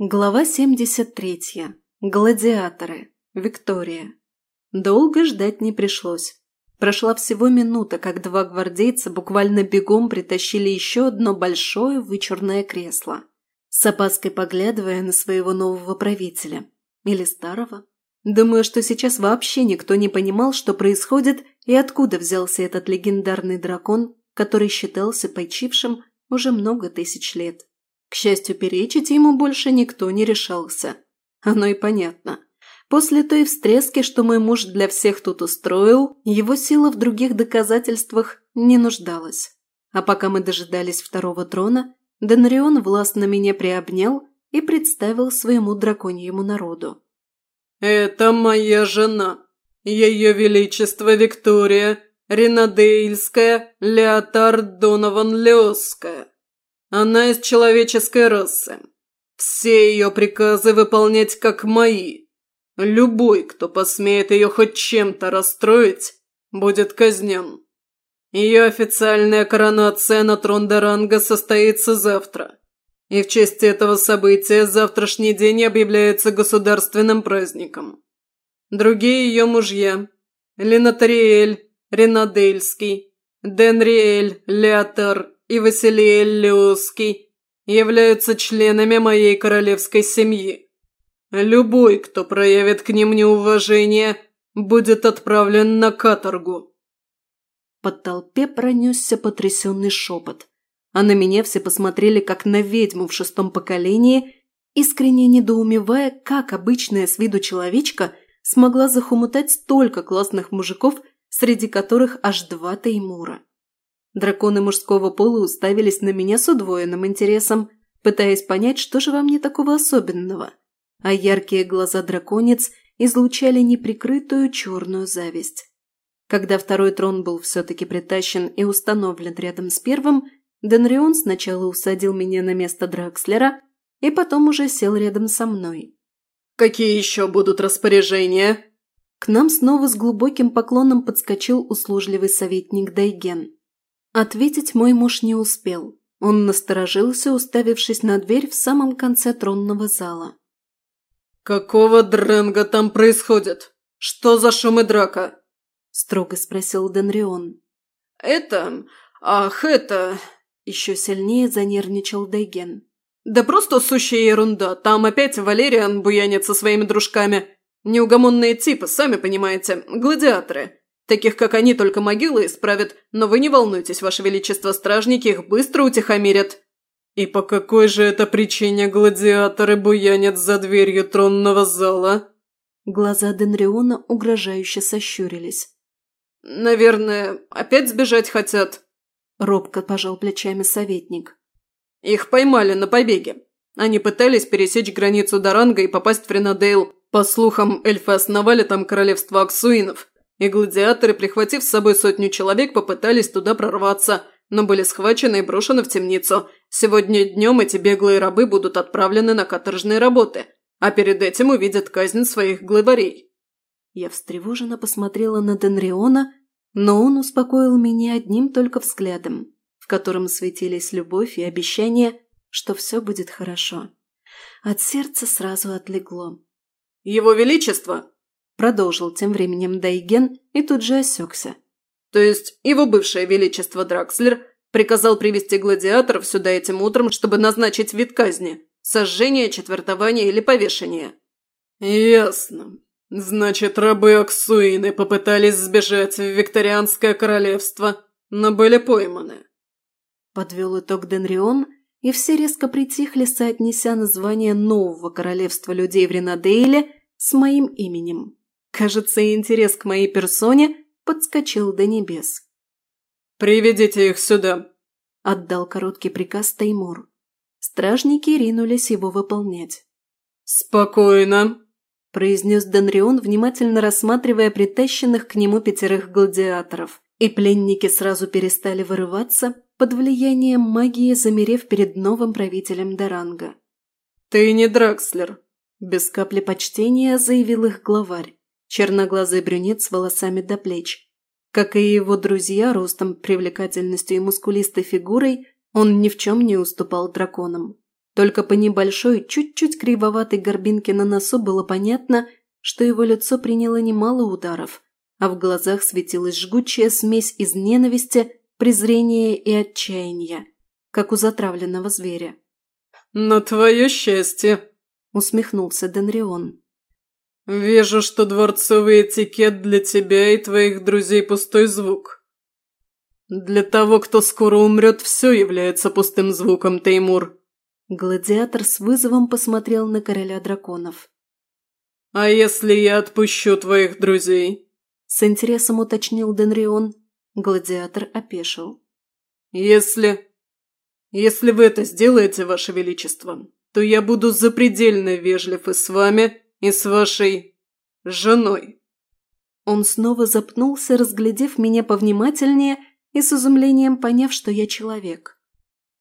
Глава 73. Гладиаторы. Виктория. Долго ждать не пришлось. Прошла всего минута, как два гвардейца буквально бегом притащили еще одно большое вычурное кресло, с опаской поглядывая на своего нового правителя. Или старого. Думаю, что сейчас вообще никто не понимал, что происходит и откуда взялся этот легендарный дракон, который считался почившим уже много тысяч лет. К счастью, перечить ему больше никто не решался. Оно и понятно. После той встряски, что мой муж для всех тут устроил, его сила в других доказательствах не нуждалась. А пока мы дожидались второго трона, Денрион властно меня приобнял и представил своему драконьему народу. «Это моя жена, ее величество Виктория, Ринадейльская, Леотард Донован Леосская. Она из человеческой расы. Все ее приказы выполнять как мои. Любой, кто посмеет ее хоть чем-то расстроить, будет казнен. Ее официальная коронация на трон Даранга состоится завтра. И в честь этого события завтрашний день объявляется государственным праздником. Другие ее мужья – Ленатариэль, Ренадельский, Денриэль, Леотар и Василиэль Леоский являются членами моей королевской семьи. Любой, кто проявит к ним неуважение, будет отправлен на каторгу». По толпе пронесся потрясенный шепот, а на меня все посмотрели как на ведьму в шестом поколении, искренне недоумевая, как обычная с виду человечка смогла захомутать столько классных мужиков, среди которых аж два Теймура. Драконы мужского пола уставились на меня с удвоенным интересом, пытаясь понять, что же во мне такого особенного. А яркие глаза драконец излучали неприкрытую черную зависть. Когда второй трон был все-таки притащен и установлен рядом с первым, Денрион сначала усадил меня на место Дракслера и потом уже сел рядом со мной. «Какие еще будут распоряжения?» К нам снова с глубоким поклоном подскочил услужливый советник Дайген. Ответить мой муж не успел. Он насторожился, уставившись на дверь в самом конце тронного зала. «Какого дренга там происходит? Что за шум и драка?» – строго спросил Денрион. «Это... Ах, это...» – еще сильнее занервничал Дейген. «Да просто сущая ерунда. Там опять Валериан буянит со своими дружками. Неугомонные типы, сами понимаете, гладиаторы. Таких, как они, только могилы исправят, но вы не волнуйтесь, ваше величество, стражники их быстро утихомирят». «И по какой же это причине гладиаторы буянят за дверью тронного зала?» Глаза Денриона угрожающе сощурились. «Наверное, опять сбежать хотят?» Робко пожал плечами советник. «Их поймали на побеге. Они пытались пересечь границу Даранга и попасть в Ренадейл. По слухам, эльфы основали там королевство Аксуинов. И гладиаторы, прихватив с собой сотню человек, попытались туда прорваться, но были схвачены и брошены в темницу. Сегодня днем эти беглые рабы будут отправлены на каторжные работы, а перед этим увидят казнь своих главарей. Я встревоженно посмотрела на Денриона, но он успокоил меня одним только взглядом, в котором светились любовь и обещание, что все будет хорошо. От сердца сразу отлегло. «Его Величество!» Продолжил тем временем Дайген и тут же осекся. То есть его бывшее величество Дракслер приказал привести гладиаторов сюда этим утром, чтобы назначить вид казни – сожжение, четвертование или повешение. Ясно. Значит, рабы Аксуины попытались сбежать в Викторианское королевство, но были пойманы. Подвел итог Денрион, и все резко притихли, соотнеся название нового королевства людей в Ренадейле с моим именем. Кажется, интерес к моей персоне подскочил до небес. «Приведите их сюда!» – отдал короткий приказ Таймур. Стражники ринулись его выполнять. «Спокойно!» – произнес Денрион, внимательно рассматривая притащенных к нему пятерых гладиаторов. И пленники сразу перестали вырываться под влиянием магии, замерев перед новым правителем Даранга. «Ты не Дракслер!» – без капли почтения заявил их главарь черноглазый брюнет с волосами до плеч. Как и его друзья, ростом, привлекательностью и мускулистой фигурой, он ни в чем не уступал драконам. Только по небольшой, чуть-чуть кривоватой горбинке на носу было понятно, что его лицо приняло немало ударов, а в глазах светилась жгучая смесь из ненависти, презрения и отчаяния, как у затравленного зверя. «На твое счастье!» – усмехнулся Денрион. «Вижу, что дворцовый этикет для тебя и твоих друзей пустой звук. Для того, кто скоро умрет, все является пустым звуком, Теймур». Гладиатор с вызовом посмотрел на короля драконов. «А если я отпущу твоих друзей?» С интересом уточнил Денрион. Гладиатор опешил. «Если... если вы это сделаете, Ваше Величество, то я буду запредельно вежлив и с вами, и с вашей... женой». Он снова запнулся, разглядев меня повнимательнее и с изумлением поняв, что я человек.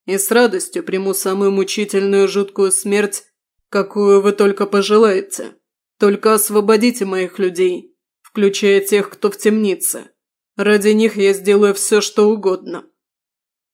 «И с радостью приму самую мучительную жуткую смерть, какую вы только пожелаете. Только освободите моих людей, включая тех, кто в темнице. Ради них я сделаю все, что угодно».